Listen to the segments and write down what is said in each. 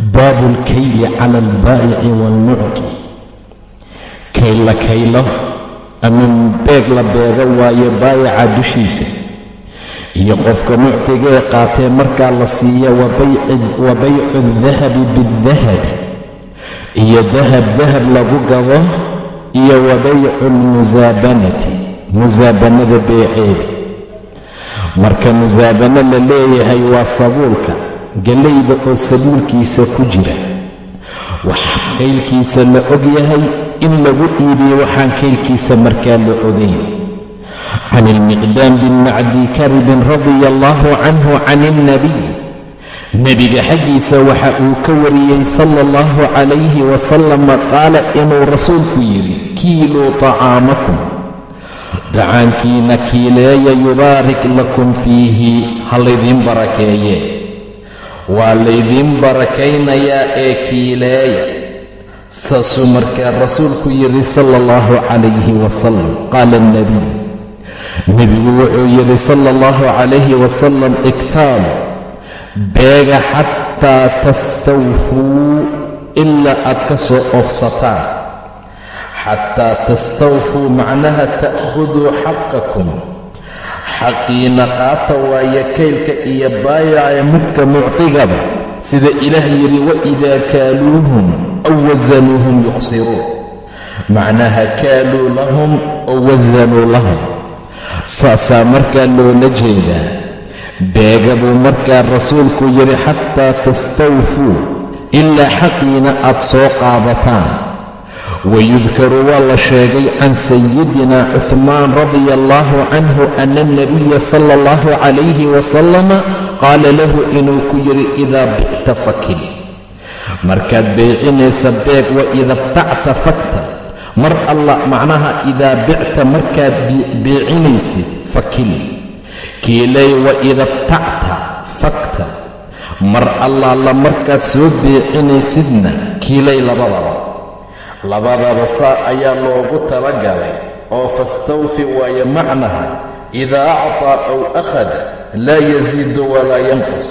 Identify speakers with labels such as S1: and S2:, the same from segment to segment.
S1: baabu alkayli cala albaa'ici waalmucti kaylla kaylo ama beeg la beego waayo baayaca dushiisa. Iyo qofka muctiga ee qaatee markaa la siiya wa baycu aldahabi bialdahabi iyo dahab dahab lagu gado iyo wa baycu almusaabanati musaabanada beeceeda. Marka musaabano la leeyahay waa sabuulka gallayda oo sabuulkiisa ku jira. Waxaa kaylkiisa la og yahay in lagu iibiyo waxaan kaylkiisa markaa la ogayn can ilmiqdaam bin macdi radia allaahu canhu can ilnabiy nebiga xaggiisa waxa uu ka wariyey sala allahu calayhi wasalama qaala inuu rasuulku yidhi kiiluu tacaamakum. Dacaankiina kiileeya yubaarik lakum fiihi ha laydiin barakeeye waa laydiin barakaynayaa ee kiileeya. Saasuu markaa rasuulku yidhi sala allahu calayhi wasalam qaala alnebiy nebigu wuxuu yidhi sala allahu calayhi wasalam iktaalu beega xataa tastawfuu ilaa aad ka soo oofsataan xataa tastawfuu macnaha ta'khuduu xaqakum xaqiina qaata waayo kaylka iyo baayaca midka muctigaba sida ilaah yidhi waidaa kaaluuhum aw wasanuuhum yukhsiruun macnaha kaaluu lahum aw wasanuu lahum. Saasaa markaa loola jeedaa. Beega buu markaa rasuulku yidhi xataa tastawfuu ilaa xaqiina aad soo qaadataan wayudkaru waa la sheegay can sayidina cuhmaan radia allaahu canhu ana alnabiya sala allahu calayhi wasalama qaala lahu inuu ku yidhi idaa bicta fakil markaad beecinaysa beeg wa ida btacta fakta mar alla macnaha idaa bicta markaad beecinaysid fakil kiilay wa ida btacta fakta mar allaala markaad soo beecinaysidna kiilay labadaba labadaba saa ayaa loogu talagalay oo fastawfi waayo macnaha idaa actaa aw akhada laa yasiidu walaa yanqus.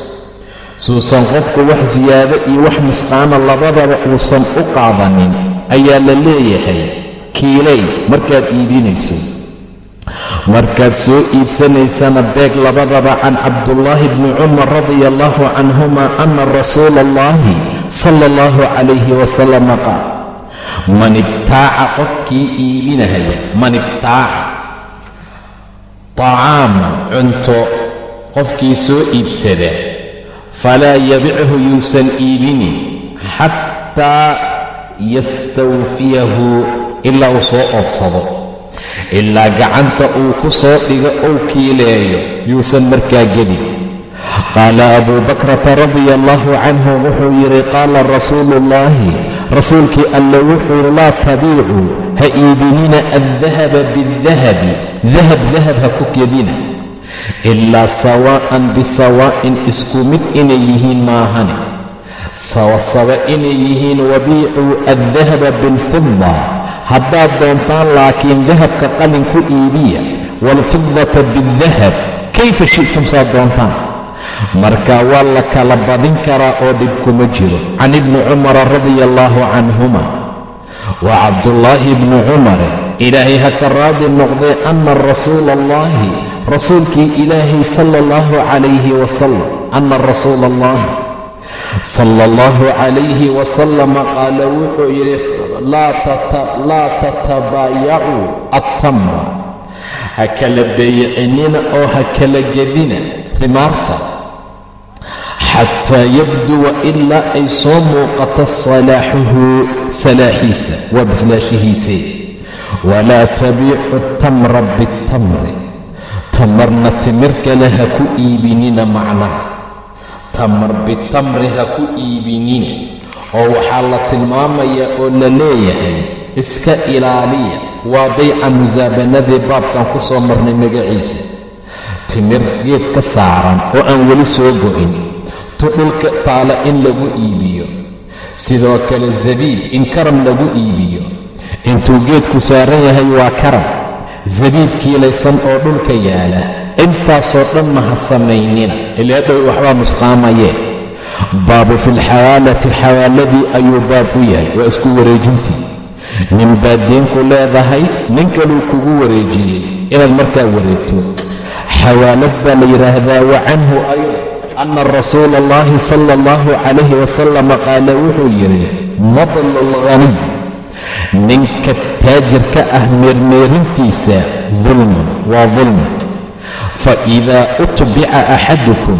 S1: Suusan qofku wax siyaado iyo wax nusqaana labadaba uusan u qaadanin ayaa la leeyahay kiilay markaad iibinayso. Markaad soo iibsanaysana beeg labadaba can cabdullaahi bni cumar radia allahu canhuma ana rasuula allahi sala allahu calayhi wasalama qaal man ibtaaca qofkii iibinahaya. Man ibtaaca tacaaman cunto qofkii soo iibsada. Falaa yabichu yuusan iibinin xataa yastawfiyahu ilaa uu soo oofsado. Ilaa gacanta uu ku soo dhigo ou kiileeyo yuusan markaa gelin qaala abuu bakrata radia allaahu canhu wuxuu yidhi qaala rasuulu ullaahi rasuulkii alle wuxuu laa tabiicuu ha iibinina addahaba bidahabi dahab dahab ha ku kedina. Ilaa sawaa'an bisawaa'in isku mid inay yihiin maahane sawasaba inay yihiin wabiicuu addahaba bilfida haddaad doontaan laakiin dahabka qalin ku iibiya. Waalfidata biاldahab kayfa shi'tum saad doontaan marka waa la kala badin karaa oo dhib kuma jiro. Can ibni cumara radia allaahu canhuma waa cabdullaahi ibni cumare ilaahay ha ka raadi noqdee anna rasuula allahi rasuulkii ilaahay sala allahu calayhi wasalam anna rasuula allahi sala allahu calayhi wasalama qaala wuxuu yidhi laa tatabaayacuu attamra ha kala beeyicinina oo ha kala gedina himaarta xataa yabduwa ilaa ay soo muuqato salaaxuhu salaaxiisa waa bislaashihiise walaa tabiicu tamra bitamri tamarna timir kale ha ku iibinina macnaha tamar bitamri ha ku iibinina oo waxaa la tilmaamayaa oo la leeyahay iska ilaaliya waa bayca musaabanadii baabkan ku soo marnay magaciisa timir geed ka saaran oo aan weli soo go'in tu dhulka taala in lagu iibiyo. Sidoo kale zabiib in karam lagu iibiyo. Intuu geedku saaran yahay waa karam. Zabiib kiilaysan oo dhulka yaalla. Intaasoo dhanna ha samaynina. Ilaadhow waxbaa nusqaamayee baabu fi lxawaalati xawaaladii ayuu baab u yahay. Waa isku wareejintii. Nin baad leedahay nin kaluu kugu wareejiyey. Inaad markaa wareegto. Xawaalad baa la yidhaahdaa wa canhu ayda anna rasuula allahi sala allahu calayhi wasalama qaala wuxuu yidhi madlu lghaniy ninka taajirka ah meermeerintiisa dulmun waa dulmi fa iidaa utbica axadukum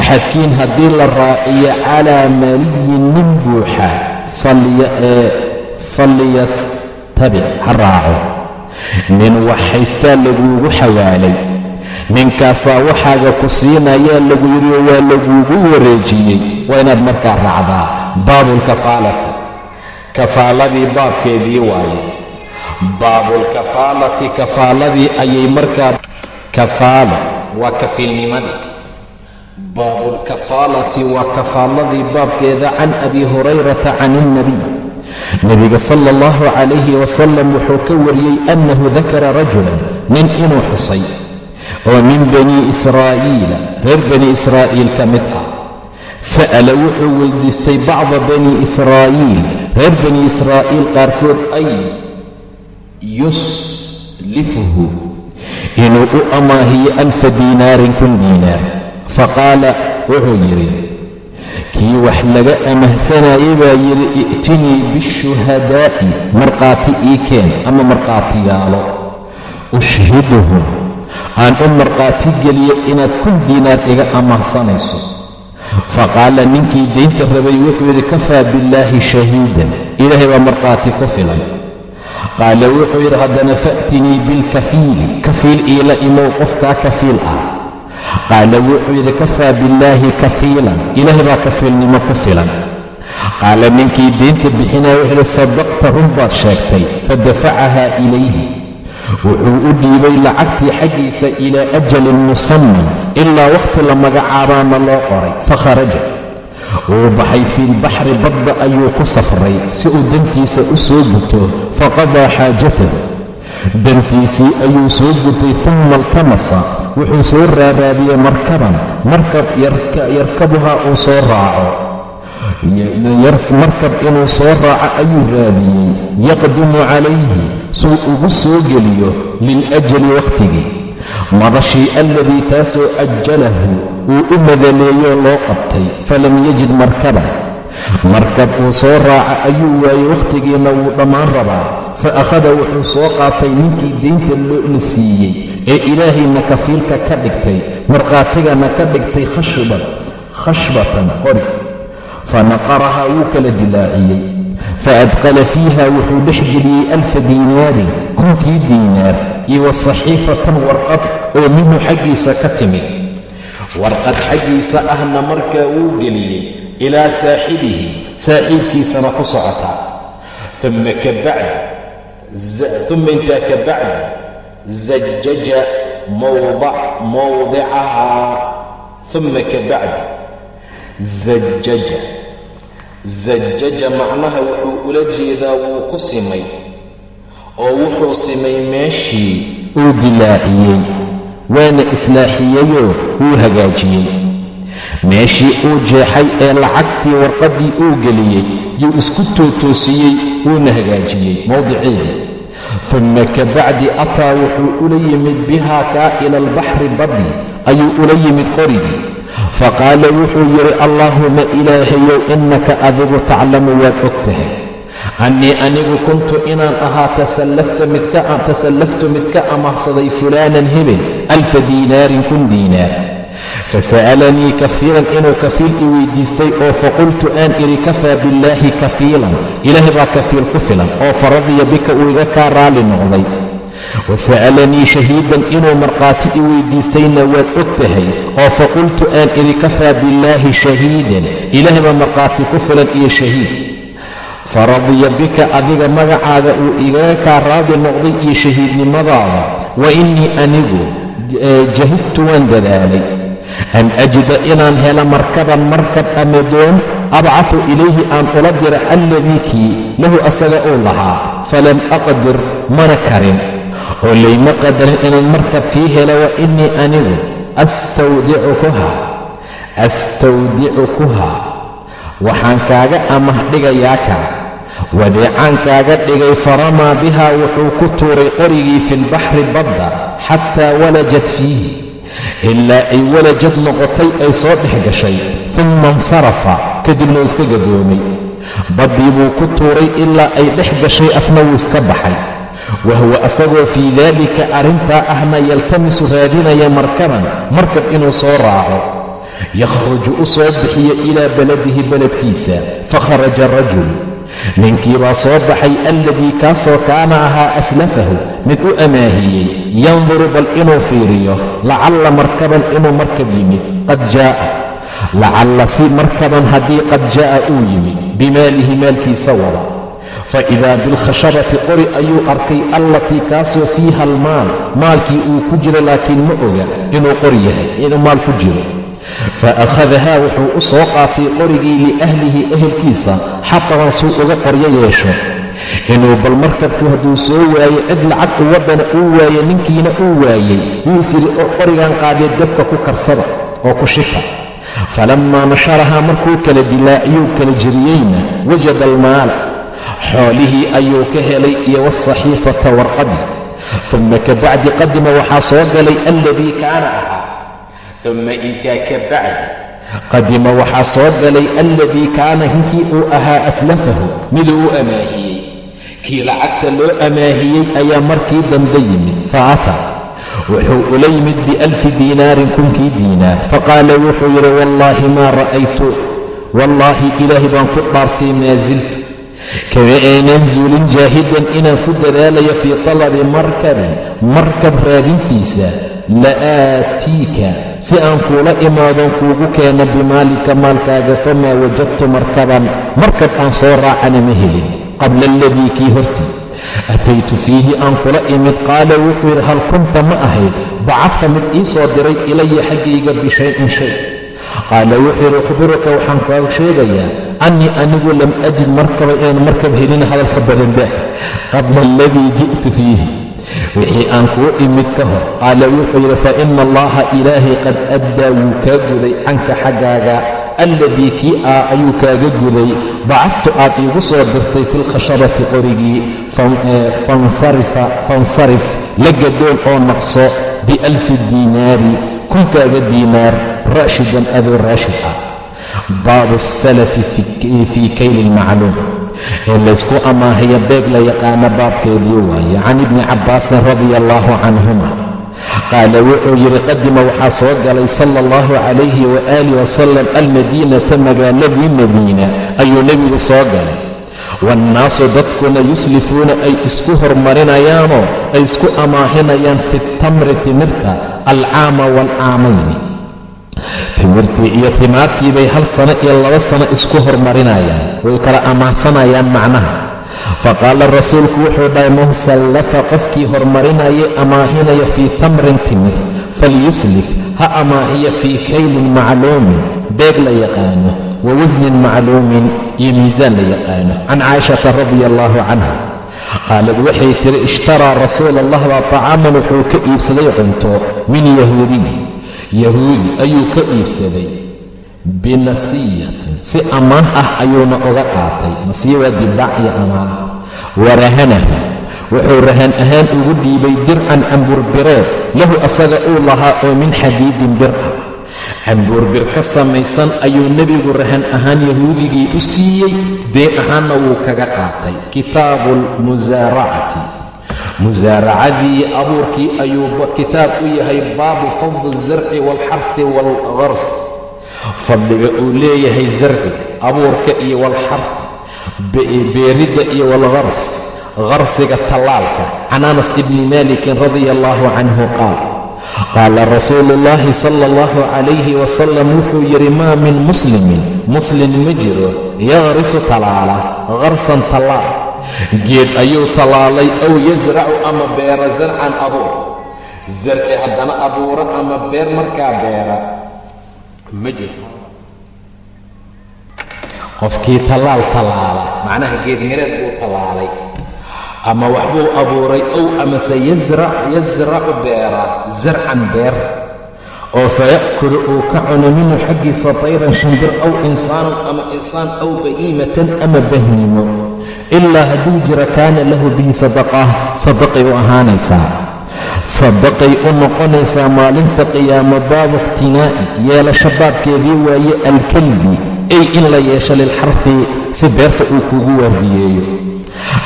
S1: axadkiin haddii la raaciyo calaa maliyin nin buuxa falyatabic ha raaco. Nin wax haystaa laguugu xawaalay ninkaasaa waxaaga ku siinayaa lagu yidhi oo waa laguugu wareejiyey. Waa inaad markaa raacdaa baabulkafaalati kafaaladii baabkeedii waaye. Baabulkafaalati kafaaladii ayay markaa kafaala waa kafiilnimadii baabulkafaalati waa kafaaladii baabkeeda can abi hurayrata can ilnabiy nebiga sala allahu calayhi wasalam wuxuu ka wariyey annahu dakara rajulan nin inuu xusay oo min bani israa'iila reer bani israa'iil ka mid ah. Sa'ala wuxuu weydiistay bacda bani israa'iil reer bani israa'iil qaarkood ay yuslifuhu inuu u amaahiyo alfa diinaarin kun diinaar faqaala wuxuu yidhi kii wax laga amahsanayay baa yidhi i'tinii bishuhadaa'i markhaati ii keen ama markhaatiyaalo ushhiduhum aan u markhaati geliyo inaad kun diinaar iga amahsanayso faqaala ninkii daynta rabay wuxuu yidhi kafaa billaahi shahiidan ilaahay baa markhaati ku filan qaala wuxuu yidhi haddana fa'tinii bilkafiili kafiil iila imow qofkaa kafiil ah. Qaala wuxuu yidhi kafaa billaahi kafiilan ilaahay baa kafiilnimo ku filan. Qaala ninkii deynta bixinaya wuxuu yidhi sadaqta run baad sheegtay fadafacahaa ilayhi wuxuu u dhiibay lacagtii xaggiisa ilaa ajalin musamman ilaa wakhti la magacaabaana loo qoray. Fakharaja wuu baxay fiilbaxri badda ayuu ku safray si uu dantiisa u soo guto. Faqadaa xaajatahu dantiisii ayuu soo gutay uma iltamasa. Wuxuu soo raaraadiyey markaban. Markab yarkabuhaa uu soo raaco markab inuu soo raaco ayuu raadiyey. Yaqdumu calayhi suu ugu soo geliyo liljali wakhtigii madashii alladii taasoo ajalahu uu u madaleeyoo loo qabtay falam yajid markaban markab uu soo raaca ayuu waayey wakhtigiina wuu dhammaan rabaa. Fa akhada wuxuu soo qaatay ninkii deynta la siiyey ee ilaahayna kafiilka ka dhigtay markhaatigana ka dhigtay khashbatan qori fa naqarahaa wuu kala dilaaciyey fa adqala fiiha wuxuu dhex geliyey alfa diinaarin kunkii diinaar iyo wa saxiifatan warqad oo minhu xaggiisa ka timid warqad xaggiisa ahna markaa wuu geliyey ilaa saaxibihi saaxiibkiisana ku socota uma kabacdi uma intaa ka bacdi zajaja mawdicahaa uma ka bacdi zajaja zajaja macnaha wuxuu ula jeedaa wuu ku simay oo wuxuu simay meeshii uu dilaaciyey waana islaaxiyeyoo wuu hagaajiyey. Meeshii uu jeexay ee lacagtii warqaddii uu geliyey yuu isku tootoosiyey wuuna hagaajiyey mowdiceedii dumma ka bacdi ataa wuxuu ula yimid bihaa kaa ila albaxri baddi ayuu ula yimid qorigii faqaala wuxuu yidhi allaahuma ilaahayow innaka adigu taclamu waad og tahay annii anigu kuntu inaan ahaa tasallaftu mid ka amahsaday fulaanan hebel alfa diinaarin kun diinaar fasa'alanii kafiilan inuu kafiil i weydiistay oo faqultu aan idhi kafaa billaahi kafiilan ilaahay baa kafiil ku filan oo faradiya bika uu iga kaa raalli noqday wasa'alanii shahiidan inuu markhaati i weydiistayna waad og tahay oo faqultu aan idhi kafaa billaahi shahiidan ilaahay baa markhaati ku filan iyo shahiid faradiya bika adiga magacaaga uu igaga kaa raadi noqday iyo shahiidnimadaada wa innii anigu jahidtu waan dadaalay an ajida inaan helo markaban markab ama doon abcafu ilayhi aan ula dira alladii kii lahu asaga uu lahaa falam aqdir mana karin oo layma qadarin inaan markabkii helo wa innii anigu astawdicukuhaa astawdicukuhaa. Waxaan kaaga amah dhigayaa kaa wadeecaan kaaga dhigay faramaa bihaa wuxuu ku tuuray qorigii fi lbaxri badda xataa walajad fiihi. Ilaa ay walajad noqotay ay soo dhex gashay uma insarafa kadibna uu iska gadoomay baddii buu ku tuuray ilaa ay dhex gashay asna wuu iska baxay wahuwa asagoo fii daalika arrintaa ahna yaltamisu raadinaya markaban markab inuu soo raaco yakhruju u soo bixiyo ilaa beladihi beledkiisa fakharaja rajulu ninkii baa soo baxay alladii kaasoo kaana ahaa aslafahu mid u amaahiyey yanduru bal inuu fiiriyo lacalla markaban inuu markab yimid qad jaa'a lacalla si markaban haddii qad jaa'a uu yimid bimaalihi maalkiisa wada fa idaa bilkhashabati qori ayuu arkay allatii kaasoo fiiha almaal maalkii uu ku jiro laakiin ma oga inuu qori yahay inuu maal ku jiro fa akhadahaa wuxuu u soo qaatay qorigii liahlihi ehelkiisa xataban suu uga qoryo yeesho inuu bal markabku hadduu soo waayo cid lacag u waddana uu waaye ninkiina uu waayey yidhi oo qorigan qaadee dabka ku karsada oo ku shita falammaa nasharahaa markuu kala dilaaciyuu kala jebiyeyna wajada almaala xoolihii ayuu ka helay iyo waasaxiifata warqadii. Uma kabacdi qadima waxaa soo galay alladii kaana ahaa. Uma intaa ka qadima waxaa soo galay alladii kaana hinkii uu ahaa aslafahu miduu u amaahiyey. Kii lacagta loo amaahiyey ayaa markii dambe yimid fa ata wuxuu ula yimid bialfi diinaarin kunkii diinaar. Faqaala wuxuu yidhi wallaahi maa ra'aytu? Wallaahi ilaahay baan ku dhaartay maa siltu kama aynan zuulin jaahidan inaan ku dadaalayo fii talabi markabin markab raadintiisa la aatiika si aan kuula imaadon kuugu keeno bimaalika maalkaaga famaa wajadtu markaban markab aan soo raacana ma helin. Qabla aladii kii hortii. Ataytu fiihi aan kula imid qaala wuxuu yidhi hal kunta ma ahayd bacadta mid ii soo diray ilaya xaggayga bishayin shay. Qaala wuxuu yidhi ukhbiruka waxaan kaaga sheegayaa annii anigu lam ajid markaba inaan markab helin hadalka badandah qabla aladii ji'tu fiihi. Wixii aan kuu imid ka hor. Qaala wuxuu yidhi fa ina allaha ilaahay qad addaa wuu kaa guday canka xaggaaga. Alladii kii ah ayuu kaaga guday. Bacadtu aad iigu soo dirtay fi lkhashabati qorigii. Fansarif. La gadoon oo naqso bialfi diinaari kunkaaga diinaar raashidan adoo raashid ah baabu asalafi fii kayli lmacluum ee laysku amaahaya beeg la yaqaano baabkeedii waaye. Can ibni cabbaasin radia allaahu canhuma qaala wuxuu yidhi qadima waxaa soo galay sala allahu calayhi waaalih wasalam almadiinata magaaladii madiina ayuu nebigu soo galay. Waannaasu dadkuna yuslifuuna ay isku hormarinayaanoo ay isku amaahinayaan fi tamri timirta alcaama waalcaamayni timirtii iyo timaartii bay hal sano iyo laba sano isku hormarinayaan way kala amaahsanayaan macnaha. Faqaala rasuulku wuxuu dhahay man sallafa qofkii hormarinayay amaahinaya fii tamrin timir falyuslif ha amaahiya fii kaylin macluumin beeg la yaqaano wa wasnin macluumin iyo miisaan la yaqaano. Can caaishata radia allaahu canha. Qaalad waxay tiri ishtaraa rasuul allah baa tacaaman wuxuu ka iibsaday cunto min yahuudiy yahuudi ayuu ka iibsaday binasiyatin si ammaan ah ayuuna uga qaatay. Nasiya waa dibdhac iyo amaah warahanahu wuxuu rahan ahaan ugu dhiibay dircan cambuurbireed lahu asaga uu lahaa oo min xadiidin bir ah. Cambuurbir ka samaysan ayuu nebigu rahan ahaan yahuudigii u siiyey. Deen ahaanna wuu kaga qaatay. Kitaabu lmusaaracati musaaracadii abuurkii ayuu kitaab u yahay baabu fadli zarci waalxarfi waalqars fadliga uu leeyahay zarciga abuurka iyo walxarfi beeridda iyo walqars qarsiga tallaalka can anas ibni malikin radia allaahu canhu qaal qaala rasuulu ullaahi sala allahu calayhi wasalam wuxuu yidhi maa min muslimin muslim ma jiro yaqrisu tallaala qarsan tallaal geed ayuu tallaalay ow yasracu ama beera zarcan abuur. Zarci haddana abuuro ama beer markaa beera. Ma jiro qofkii tallaal tallaala macnaha geedmireed buu tallaalay. Ama waxbuu abuuray ow amase yasracu beera zarcan beer. Oo faya'kulu uu ka cuno minhu xaggiisa tayran shimbir aw insaanan ama insaan aw bahiimatan ama bahiimo ilaa hadduu jiro kaana lahu bihi sadaqah sadaqay u ahaanaysaa sadaqay u noqonaysaa maalinta qiyaamo baabu ikhtinaa'i yeelasho baabkeedii waaye alkalbi ay in la yeesho lilxarfi si beerta uu kugu waardiyeeyo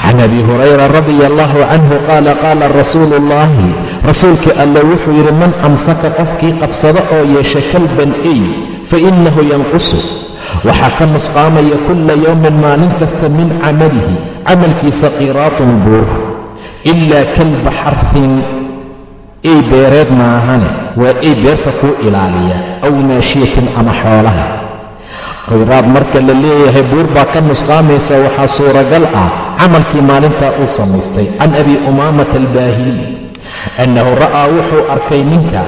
S1: can abi hurayra radia allahu canhu qaala qaala rasuulu ullaahi rasuulkii alle wuxuu yidhi man amsaka qofkii qabsado oo yeesha kalban ey fa innahu yanqusu waxaa ka nusqaamaya kulla yowmin maalin kasta min camalihi. Camalkiisa qiraatun buur. Ilaa kalba xarfin ey beereed maahane waa ey beerta kuu ilaaliya aw maashiyatin ama xoolaha. Khayraad marka la leeyahay buur baa ka nusqaamaysa waxaa suuragal ah camalkii maalintaa uu samaystay. Can abi umaamata albaahili annahu ra'aa wuxuu arkay ninka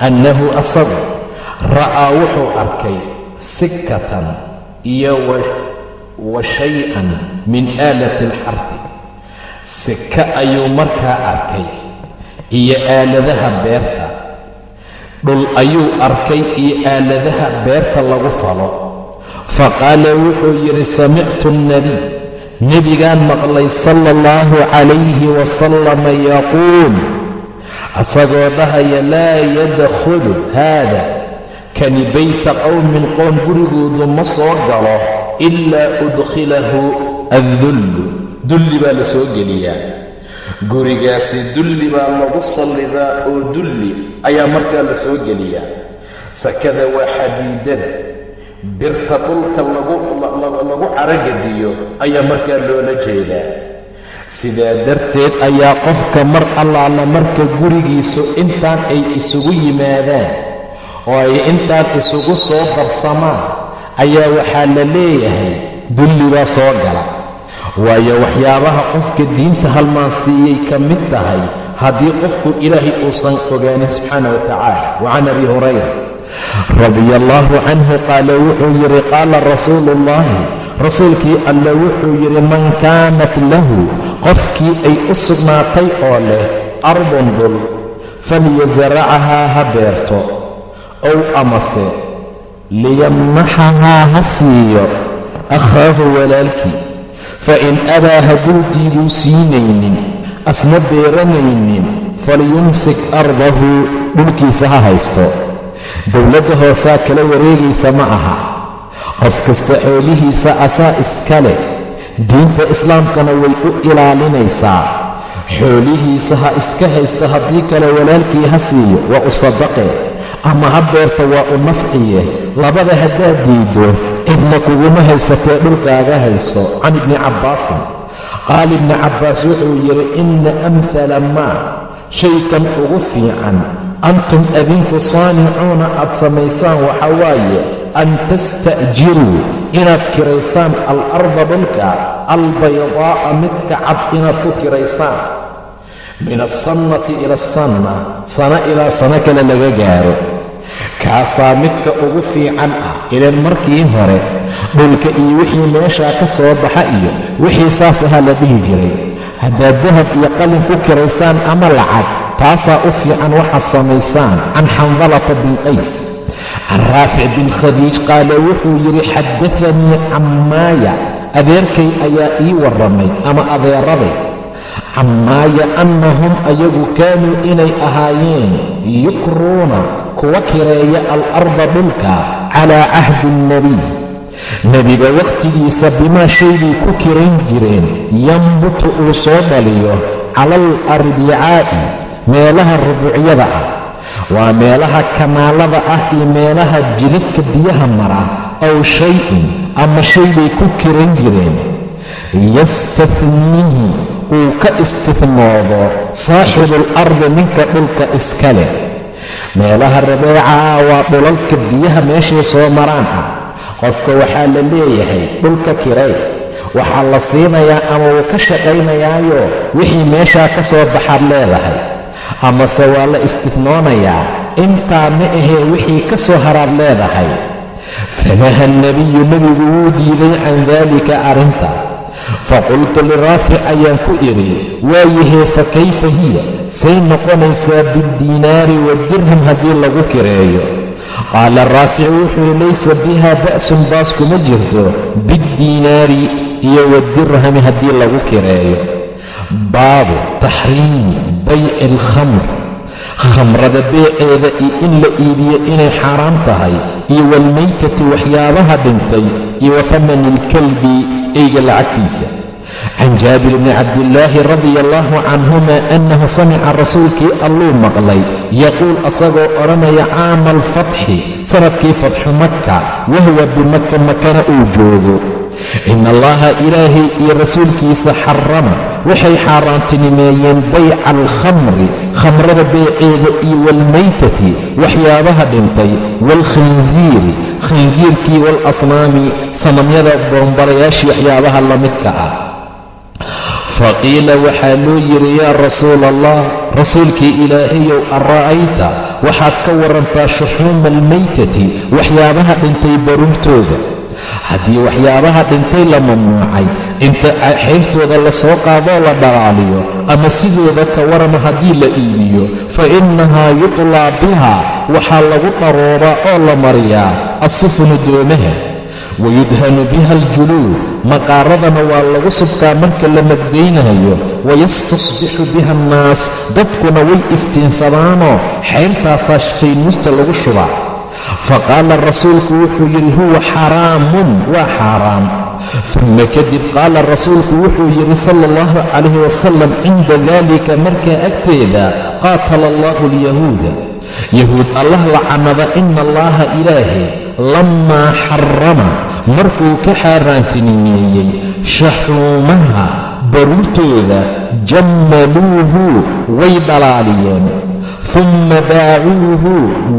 S1: annahu asagu ra'aa wuxuu arkay sikkatan iyo wa shay-an min aalati alxarfi. Sika ayuu markaa arkay iyo aaladaha beerta. Dhul ayuu arkay iyo aaladaha beerta lagu falo. Faqaala wuxuu yidhi samictu alnebiy nebigaan maqlay sala allahu calayhi wasalama yaquul asagoo dhahaya laa yadkhulu haada kani bayta qowmin qoom gurigoodu ma soo galo ilaa udkhilahu addullu dulli baa la soo geliyaa. Gurigaasi dulli baa lagu sallidaa oo dulli ayaa markaa la soo geliyaa. Sakada waa xadiidada birta dhulka lagu caragadiyo ayaa markaa loola jeedaa. Sidaa darteed ayaa qofka mar allaala marka gurigiisu intaan ay isugu yimaadaan oo ay intaan isugu soo darsamaan ayaa waxaa la leeyahay dulli baa soo gala. Waayo waxyaabaha qofka diinta halmaansiiyey ka mid tahay haddii qofku ilaahay uusan ogaanin subxaana wa tacaala. Wa can abi hurayra radia allaahu canhu qaala wuxuu yidhi qaala rasuulu ullaahi rasuulkii alle wuxuu yidhi man kaanat lahu qofkii ay u sugnaatay oo leh ardun dhul falyasracahaa ha beerto ow amase liyamnaxahaa ha siiyo akhaahu walaalkii. Fa in abaa hadduu diiduu siinaynin asna beeranaynin falyumsik ardahu dhulkiisa ha haysto. Dowladda hoosaa kala wareegaysa ma aha. Qof kasta xoolihiisa asaa iska leh diinta islaamkana way u ilaalinaysaa. Xoolihiisa ha iska haysto haddii kale walaalkii ha siiyo waa u sadaqe ama ha beerta waa u nafciye. Labada haddaad diiddo cidna kuguma haysatee dhulkaaga hayso can ibni cabbaasin. Qaal ibni cabbaas wuxuu yidhi inna amhala maa shaykan ugu fiican. Antum adinku saanicuuna aad samaysaan waxaa waaye an tasta'jiruu inaad kiraysaan al-arda dhulka albaydaa'a midka cad inaad ku kiraysaan. Min alsannati ila alsanna sano ilaa sano kale laga gaaro kaasaa midka ugu fiican ah. Ilan markii hore dhulka iyo wixii meeshaa ka soo baxa iyo wixii saas ahaa la dhihi jiray haddaad dahab iyo qalin ku kiraysaan ama lacag taasaa u fiican waxaad samaysaan can xandalata bin qays. Can raafic bin khadiij qaala wuxuu yidhi xaddaanii cammaaya. Adeerkay ayaa ii warramay ama adeeraday. Cammaaya annahum ayagu kaanuu inay ahaayeen yukruuna kuwa kireeya al-arda dhulka calaa cahdi alnebiy nebiga wakhtigiisa bimaa shaybay ku kirayn jireen yambutu uu soo dhaliyo cala al-arbicaa'i meelaha rubuucyada ah. Waa meelaha kanaalada ah iyo meelaha jidadka biyaha mara aw shay-in ama shay bay ku kiran jireen. Yastafnihi uu ka istifnoodo saaxibuulardi ninka dhulka iska leh meelaha rabeecaa waa dhulalka biyaha meeshay soo maraan ah. Qofka waxaa la leeyahay dhulka kirey waxaa la siinayaa ama wuu ka shaqaynayaayo wixii meeshaa ka soo baxaad leedahay. Amase waa la istifnoonayaa intaa ma ahee wixii ka soo haraad leedahay. Fanaha nebiyu nebigu wuu diiday can daalika arrinta faqultu liraafic ayaan ku idhi waayahee fa kayfa hiya say noqonaysaa biddinaari wadirham haddii lagu kireeyo qaala raafic wuxuu yidhi laysa biha ba'sun baas kuma jirto biddiinaari iyo wadirhami haddii lagu kireeyo baabu taxriimi bayci alkhamr khamrada beeceeda iyo in la iibiyo inay xaaraam tahay iyo waalmaytati waxyaabaha dhintay iyo wa famani ilkalbi eyga lacagtiisa. Can jaabir bni cabdillaahi radia allahu canhuma annahu samica rasuulkii alluu maqlay yaquul asagoo odhanaya caama alfatxi sannadkii fatxu makka wahuwa bimaka makana uu joogo in allaha ilaahay iyo rasuulkiisa xarama waxay xaaraantinimeeyeen bayca alkhamri khamrada beeceeda iyo waalmaytati waxyaabaha dhintay waalkhinsiiri khinsiirkii waalasnaami sanamyada boonbalayaashii waxyaabaha la midka ah faqiila waxaa loo yidhi yaa rasuula allah rasuulkii ilaahayow ara'ayta waxaad ka warantaa shuxuuma almaytati waxyaabaha dhintay baruurtooda haddii waxyaabaha dhintay la mamnuucay inta xayrtooda la soo qaadoo la dhalaaliyo ama sidooda ka warama haddii la iibiyo fa innahaa yutlaa biha waxaa lagu dharoobaa oo la mariyaa assufunu doomaha wayudhanu biha aljuluud maqaaradana waa lagu subkaa marka la magdaynayo. Wayastasbixu biha annaas dadkuna way iftiinsadaanoo xayrtaasaa shaymuusta lagu shubaa faqaala rasuulku wuxuu yidhi huwa xaraamun. Waa xaaraam. Uma kadib qaala rasuulku wuxuu yidhi sala allahu calayhi wasalam cinda daalika markaa agteeda qaatala allahu alyahuuda. Yahuud allah lacanada ina allaha ilaahay lammaa xarama markuu ka xaaraantinimeeyey shaxuumaha baruurtooda jammaluuhu way dhalaaliyeen humma baacuuhu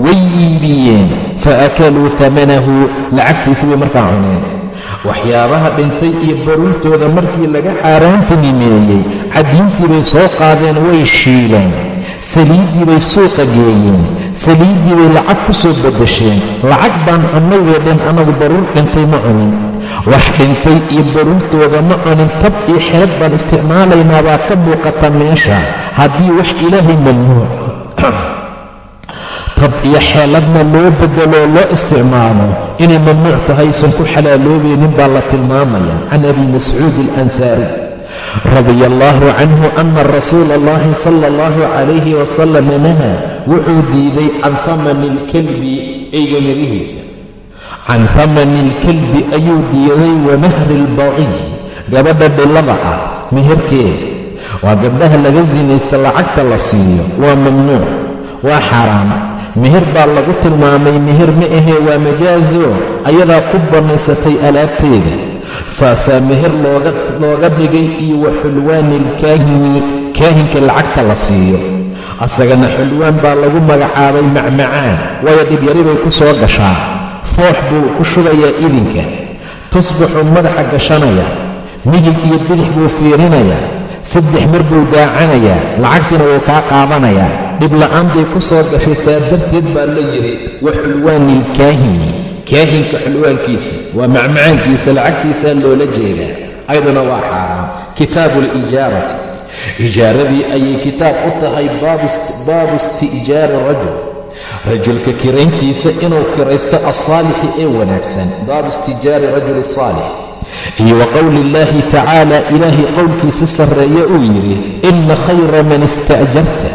S1: way iibiyeen fa akaluu hamanahu lacagtiisa bay markaa cuneen waxyaabaha dhintay iyo baruurtooda markii laga xaaraantinimeeyey caddiintii bay soo qaadeen way shiileen saliiddii bay suuqa geeyeen saliiddii bay lacag ku soo baddasheen lacag baan cunnay bay dhen anagu baruur dhintay ma cunin wax dhintay iyo baruurtooda ma cunin tab iyo xelad baan isticmaalaynaa baa ka muuqata meesha haddii wax ilaahay mamnuuco tab iyo xeeladna loo beddeloo loo isticmaalo. Inay mamnuuc tahay aysan ku xalaaloobaynin baa la tilmaamaya can abi mascuud alansaari radia allaahu canhu ana rasuula allahi sala allahu calayhi wasalam nahaa wuxuu diiday can famani ilkalbi eyga mirihiisa can famani ilkalbi ayuu diiday wa mahri ilbaciy gabadha dhillada ah meherkeeda waa gabdhaha laga sinaysta lacagta la siiyo. Waa mamnuuc waa xaaraam meher baa lagu tilmaamay meher ma ahee waa majaaso ayadaa ku bannaysatay alaabteeda. Saasaa meher looga dhigay iyo wa xulwaani ilkaahini kaahinka lacagta la siiyo. Asagana xulwaan baa lagu magacaabay macmacaan. Waayo dhibyari bay ku soo gashaa. Foox buu ku shubayaa idinka. Tusbaxuu madaxa gashanaya. Midig iyo bidix buu fiirinayaa saddex mar buu daacanayaa lacagtiina wuu kaa qaadanayaa. Dhibla'aan bay ku soo gashay saa darteed baa la yidhi wa xulwaani ilkaahini kaahinka xulwaankiisa waa macmacaankiisa lacagtiisaa loola jeedaa. Ayaduna waa xaaraam. Kitaabu alijaarati ijaaradii ayay kitaab u tahay baabu isti'jaari rajul. Rajulka kirayntiisa inuu kiraysto alsaalixi ee wanaagsan. Baabu istijaari rajuli saalix iyo wa qowli illaahi tacaala ilaahay qowlkiisa sarreeye uu yidhi inna khayra man ista'jarta.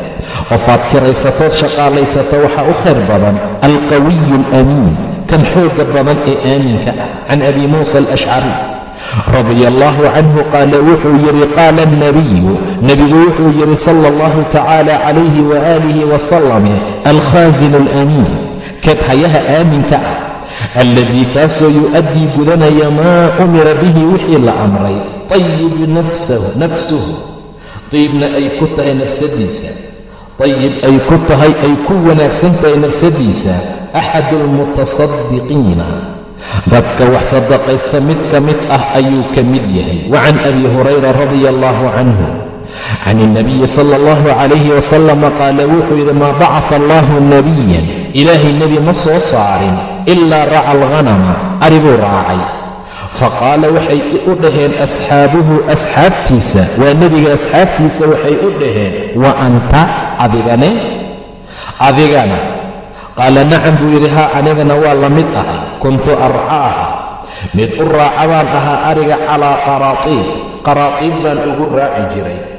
S1: Qofaad kiraysatood shaqaalaysato waxaa u khayr badan alqawiyu alamiin kan xoogga badan ee aaminka ah. Can abi muusa alashcari radia allaahu canhu qaala wuxuu yidhi qaala alnabiyu nebigu wuxuu yidhi sala allahu tacaala calayhi waaalihi wasalame alkhaasinu alamiin kadhayaha aaminka ah alladii kaasoo yu'addii gudanaya maa umira bihi wixii la amray tayib nafsuhu diibna ay ku tahay nafsadiisa dayib ay ku tahay ay ku wanaagsan tahay nafsadiisa axadu almutasadiqiina dadka wax sadaqaysta mid ka mid ah ayuu ka mid yahay wa can abi hurayra radia allahu canhu can ilnabiyi sala allahu calayhi wasalama qaala wuxuu yidhi maa bacata allahu nabiyan ilaahay nebi ma soo saarin ilaa raca alghanama ari buu raacay faqaala waxay u dhaheen asxaabuhu asxaabtiisa waa nebiga asxaabtiisa waxay u dhaheen wa anta adigane adigana qaala nacam buu yidhi haa anigana waa la mid ahay kuntu arcaaha mid u raaca baan ahaa ariga calaa qaraatiid qaraatiid baan ugu raaci jiray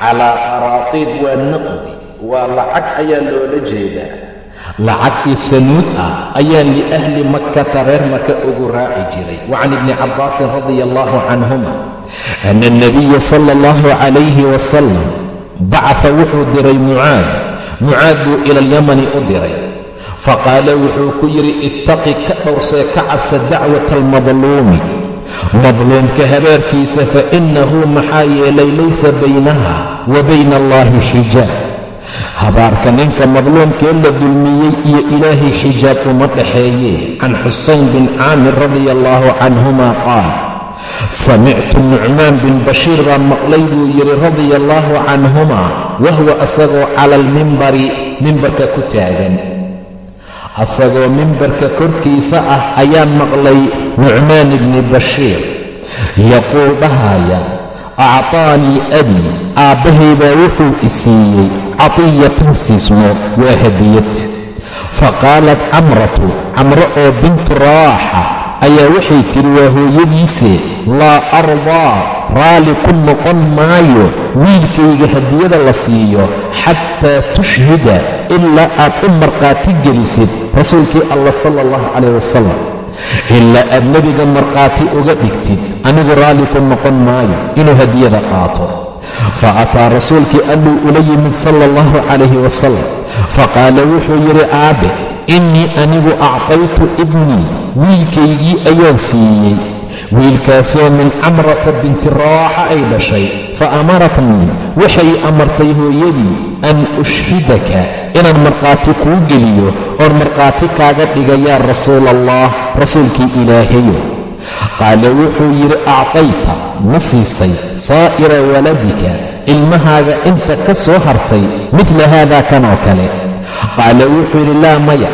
S1: calaa qaraatiid waa naqdi waa lacag ayaa loola jeedaa. Lacag io sanuud ah ayaan liahli makkata reer maka ugu raaci jiray. Wa can ibni cabbaasin radia allahu canhuma ana alnabiya sala allahu calayhi wasalam bacata wuxuu diray mucaad. Mucaad buu ila alyamani u diray. Faqaala wuxuu ku yidhi ittaqi ka dhowrsee ka cabsa dacwata almadluumi madluumka habaarkiisa fa innahu maxaa yeelay laysa baynaha wa bayna allaahi xijaab. Habaarka ninka madluumkee la dulmiyey iyo ilaahay xijaab uma dhaxeeye can xusayn bin caamir radia allaahu canhuma qaal samictu nucmaan bin bashiir baan maqlay buu yidhi radia allaahu canhuma wahwa asagoo cala almimbari mimbarka ku taagan asagoo mimbarka korkiisa ah ayaan maqlay nucmaan ibni bashiir. Yaquul dhahaya actaanii abii aabbahay baa wuxuu i siiyey catiyatan siismo waa hadiyad. Faqaalat camratu camro oo bintu rawaaxa ayaa waxay tidhi waa hooyadiise laa ardaa raalli ku noqon maayo wiilkayga hadiyada la siiyo xataa tushhida ilaa aad u markhaati gelisid rasuulkii allah sala allahu calayh wasalam ilaa aad nebiga markhaati uga dhigtid anigu raalli ku noqon maayo inuu hadiyada qaato. Fa ataa rasuulkii alluu ula yimid sala allahu calayhi wasalam faqaala wuxuu yidhi aabe innii anigu actaytu ibnii wiilkaygii ayaan siiyey wiilkaasoo min camrata binti rawaaxa ay dhashay fa amaratnii waxay amartay hooyadii an ushhidaka inaan markhaati kuu geliyo oon markhaati kaaga dhiga yaa rasuul allah rasuulkii ilaahayo qaala wuxuu yidhi actayta ma siisay saa'ira waladika ilmahaaga inta ka soo hartay midla haadaa kanoo kale. Qaala wuxuu yidhi laa maya.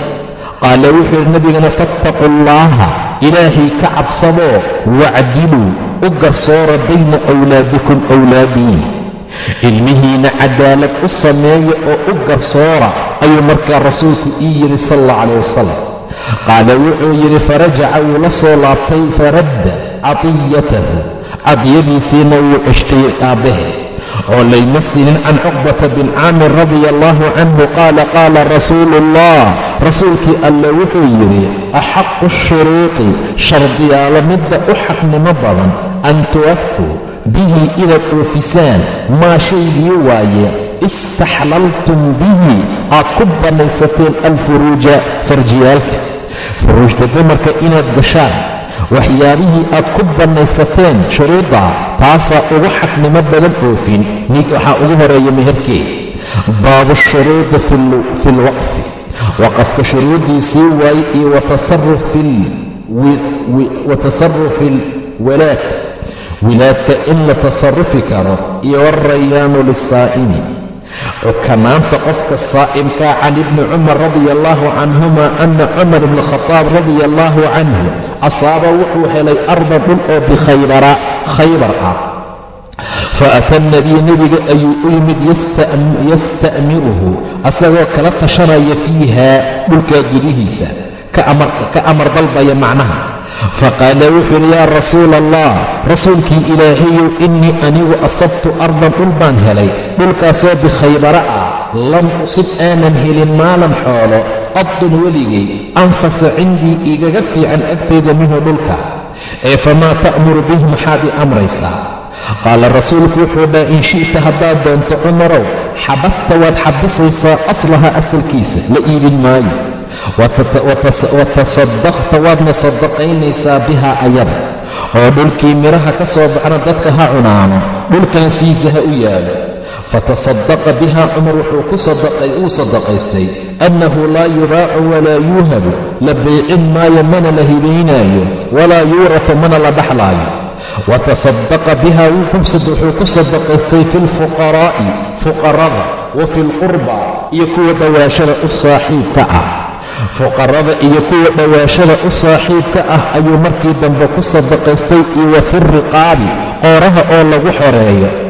S1: Qaala wuxuu yidhi nebigana fattaquu allaaha ilaahay ka cabsadoo wacdiluu u garsoora bayna awlaadikum awlaadiin. Ilmihiinna cadaalad u sameeya oo u garsoora ayuu markaa rasuulku ii yidhi sal allah calayh wasalam qaala wuxuu yidhi farajaca wuu la soo laabtay faradda cadiyatahu cadiyadiisiina wuu ceshtay aabbahe oo layma siinin can cuqbata bin caamir radia allaahu canhu qaala qaala rasuulu ullah rasuulkii alle wuxuu yidhi axaqu shuruuqi shardiyaalo midda u xaqnimo badan an tuwafuu bihi inaad oofisaan maa shaygii waaye istaxlaltum bihi aad ku bannaysateen alfuruuja farjiyaalka. Furuujta dumarka inaad gashaan waxyaabihii aad ku bannaysateen shuruudda taasaa ugu xaqnimo badan oofin nig waxaa ugu horreeya meherkeed baabu shuruudi fi lwaqfi waqafka shuruuddiisii waaye iyo wa tasarufi wilaadka in la tasarufi karo iyo warayaanu lisaa'imi cukanaanta qofka saa'imkaa can ibni cumar radia allaahu canhuma ana cumar ibna khadaab radia allaahu canhu asaaba wuxuu helay ardan dhul oo bikhaybara khaybar ah. Fa ata nabiy nebiga ayuu u yimid yasta'miruhu asagoo kala tashanaya fiiha dhulkaa gudihiisa ka amar dalbaya macnaha. Faqaala wuxuu yidhi yaa rasuula allah rasuulkii ilaahayow innii anigu asabtu ardan dhul baan helay dhulkaasoo bikhaybara ah lam usib aanan helin maalan xoolo qadun weligay anfasa cindii igaga fiican agtayda minhu dhulka. Ee famaa ta'muru bihi maxaad ii amraysaa qaala rasuulku wuxuu dhaha in shi'ta haddaad doonto cumarow xabasta waad xabisaysaa aslaha asalkiisa la iibin maayo. Watasaddaqta waadna sadaqaynaysaa bihaa ayada. Oo dhulkii midhaha ka soo baxna dadka ha cunaano dhulkan siisa ha u yaalo fatasadaqa biha cumar wuxuu uu sadaqaystay annahu laa yubaacu walaa yuuhabu la baycin maayo mana la hibaynaayo walaa yuurafu mana la dhaxlaayo watasadaqa biha wuxuu ku sadaqaystay fi lfuqaraa'i fuqarada wa fi lqurba iyo kuwa dhowaashada u saaxiibka ah. Fuqarada iyo kuwa dhowaashada u saaxiibka ah ayuu markii dambe ku sadaqaystay iyo wa fi riqaabi qooraha oo lagu xoreeyo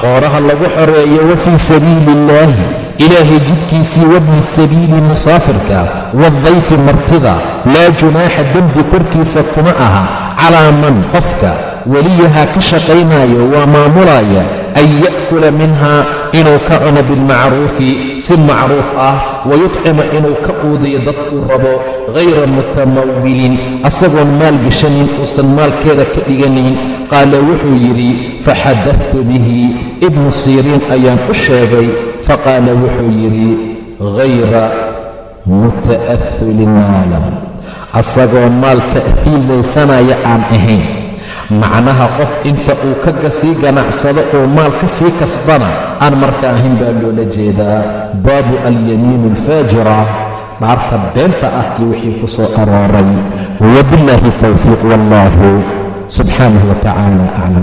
S1: qooraha lagu xoreeyo wa fii sabiili illaahi ilaahay jidkiisii wabni sabiili musaafirka waadayfi martida. Laa junaaxa dembi korkiisa kuma aha. Calaa man qofka weliyaha ka shaqaynaayo waa maamulaya an ya'kula minhaa inuu ka cuno bilmacruufi. Si macruuf ah wayutcima inuu ka quudiyo dadkuu rabo hayra mutamawilin asagoon maal gashanin uusan maalkeeda ka dhiganayn. Qaala wuxuu yidhi faxadaftu bihi ibnu siriin ayaan u sheegay faqaala wuxuu yidhi hayra muta'ahulin maala asagoo maal ta'hiilaysanaya aan ahayn macnaha qof inta uu ka sii ganacsado uu maal ka sii kasbana aan marka ahayn baa loola jeedaa baabu alyamiinu alfaajira dhaarta beenta ah iyo wixii ku soo arooray wabillaahi towfiiq wallaahu subxaanahu wa tacaala aclam